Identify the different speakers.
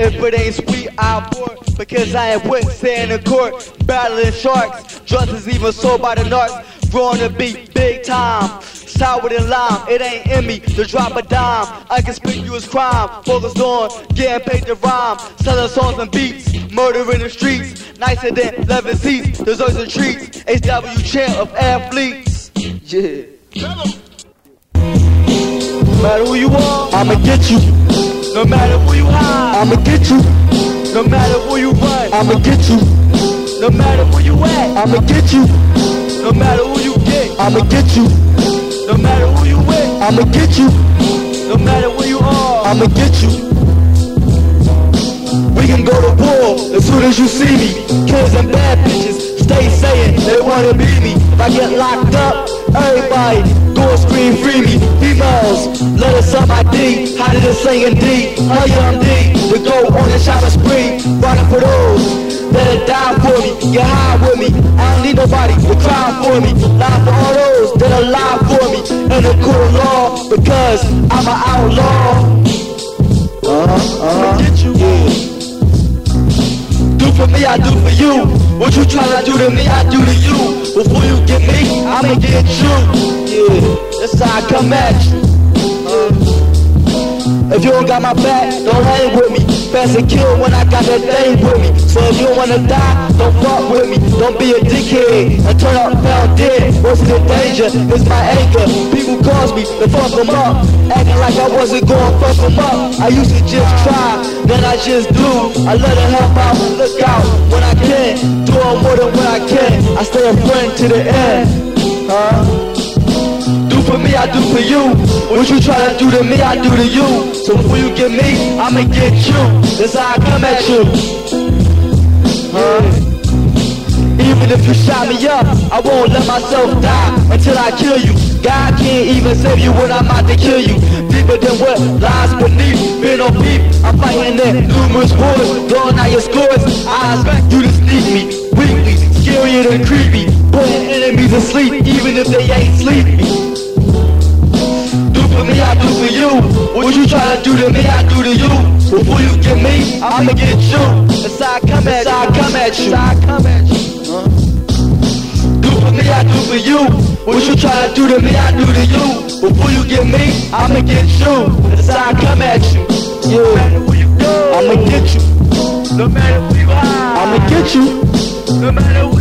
Speaker 1: If it ain't sweet, I abort. Because I am with staying in court, battling sharks. Drugs is even sold by the narcs. Growing to be big time. Sour than lime, it ain't in me to drop a dime. Inconspicuous crime, focused on getting paid to rhyme. Selling songs and beats, murder in the streets. Nicer than 11 seats, desserts and treats. HW champ of athletes. Yeah. No matter who you are,
Speaker 2: I'ma get you,
Speaker 1: no matter who you hide,
Speaker 2: I'ma get you,
Speaker 1: no matter who you run,
Speaker 2: I'ma get you,
Speaker 1: no matter where you at,
Speaker 2: I'ma get you,
Speaker 1: no matter who you get,
Speaker 2: I'ma get you,
Speaker 1: no matter who you with,
Speaker 2: I'ma get you,
Speaker 1: no matter where you are.
Speaker 2: I'ma get you. We can go to war as soon as you see me. Kids and bad bitches stay saying they wanna be me. If I get locked up, everybody suck my D. Hotter than saying D. How young D? We go on a shopping spree. Riding for those that'll die for me. Get high with me. I don't need nobody to cry for me. Lie for all those that'll lie for me. In the of law because I'm an outlaw. Uh-huh, uh-huh. Yeah. Do for me, I do for you. What you tryna do to me, I do to you. Before you get me, I'ma get you. Yeah, that's how I come at you. If you don't got my back, don't hang with me. Fast and kill when I got that thing with me. So if you don't wanna die, don't fuck with me. Don't be a dickhead and turn up found dead. What's the danger? It's my anger. People cause me to fuck them up. Acting like I wasn't gonna fuck them up. I used to just try, then I just do. I let it help out, and look out when I can. Do more than when I can. I stay a friend to the end. Huh? For you. What you try to do to me, I do to you. So before you get me, I'ma get you. That's how I come at you. Huh? Even if you shot me up, I won't let myself die until I kill you. God can't even save you when I'm about to kill you. Deeper than what lies beneath. Been on peep, I'm fighting in numerous wars. Blowing out your scores, I expect you to sneak me. weakly, scarier than creepy. Putting enemies to sleep, even if they ain't sleepy. Me, I do for you. What you try to do to me, I do to you. Before you get me, I'ma get you. That's how I come at you. I come at you. I come at you. Do for me, I do for you. What you try to do to me, I do to you. Before you get me, I'ma get you. That's how I come at you. Yeah. No matter where you go, I'ma get you.
Speaker 1: No matter where you hide,
Speaker 2: I'ma get you.
Speaker 1: no matter where